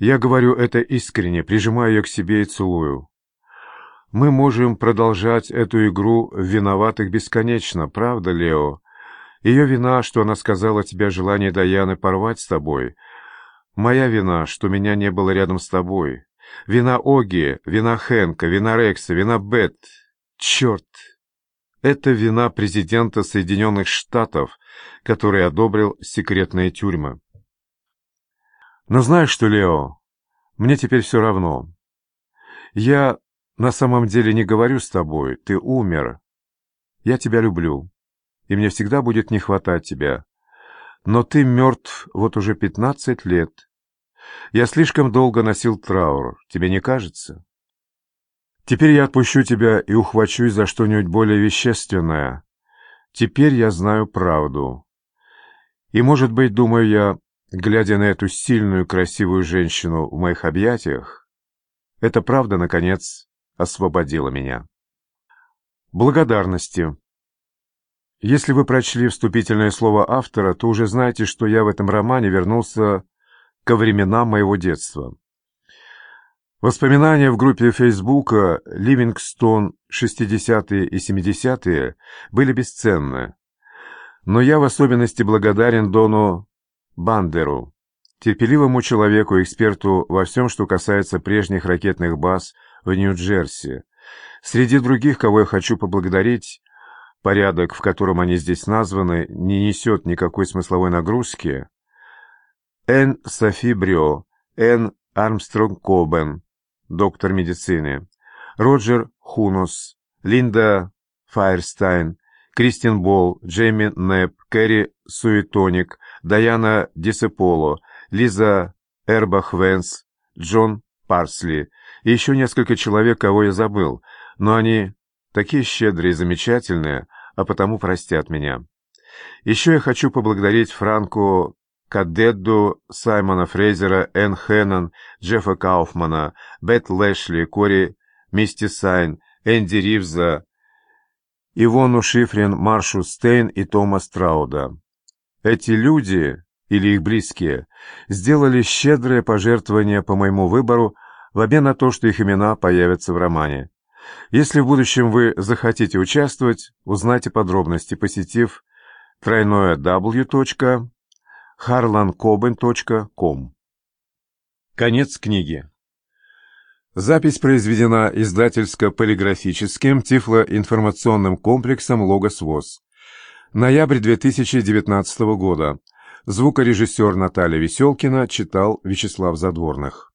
Я говорю это искренне, прижимаю ее к себе и целую. Мы можем продолжать эту игру в виноватых бесконечно, правда, Лео? Ее вина, что она сказала тебе о желании Даяны порвать с тобой. Моя вина, что меня не было рядом с тобой. Вина Оги, вина Хэнка, вина Рекса, вина Бет. Черт! Это вина президента Соединенных Штатов, который одобрил секретные тюрьмы. Но знаешь что, Лео, мне теперь все равно. Я на самом деле не говорю с тобой, ты умер. Я тебя люблю, и мне всегда будет не хватать тебя. Но ты мертв вот уже пятнадцать лет. Я слишком долго носил траур, тебе не кажется? Теперь я отпущу тебя и ухвачусь за что-нибудь более вещественное. Теперь я знаю правду. И, может быть, думаю я, глядя на эту сильную, красивую женщину в моих объятиях, эта правда, наконец, освободила меня. Благодарности. Если вы прочли вступительное слово автора, то уже знаете, что я в этом романе вернулся ко временам моего детства. Воспоминания в группе Фейсбука «Ливингстон 60-е и 70-е» были бесценны. Но я в особенности благодарен Дону Бандеру, терпеливому человеку, эксперту во всем, что касается прежних ракетных баз в Нью-Джерси. Среди других, кого я хочу поблагодарить, порядок, в котором они здесь названы, не несет никакой смысловой нагрузки. Н. Софи Брё, Н. Армстронг Кобен, доктор медицины, Роджер Хунус, Линда Файерстайн, Кристин Болл, Джейми Непп, Кэрри Суетоник, Даяна Дисеполо, Лиза Эрбах-Венс, Джон Парсли и еще несколько человек, кого я забыл, но они такие щедрые и замечательные, а потому простят меня. Еще я хочу поблагодарить Франку Кадедду, Саймона Фрейзера, Энн Хеннон, Джеффа Кауфмана, Бет Лэшли, Кори Мистисайн, Энди Ривза, Ивону Шифрин, Маршу Стейн и Тома Страуда. Эти люди, или их близкие, сделали щедрое пожертвование по моему выбору в обмен на то, что их имена появятся в романе. Если в будущем вы захотите участвовать, узнайте подробности, посетив тройное w harlancoben.com. Конец книги. Запись произведена издательско-полиграфическим тифлоинформационным комплексом «Логос ВОЗ». Ноябрь 2019 года. Звукорежиссер Наталья Веселкина читал Вячеслав Задворных.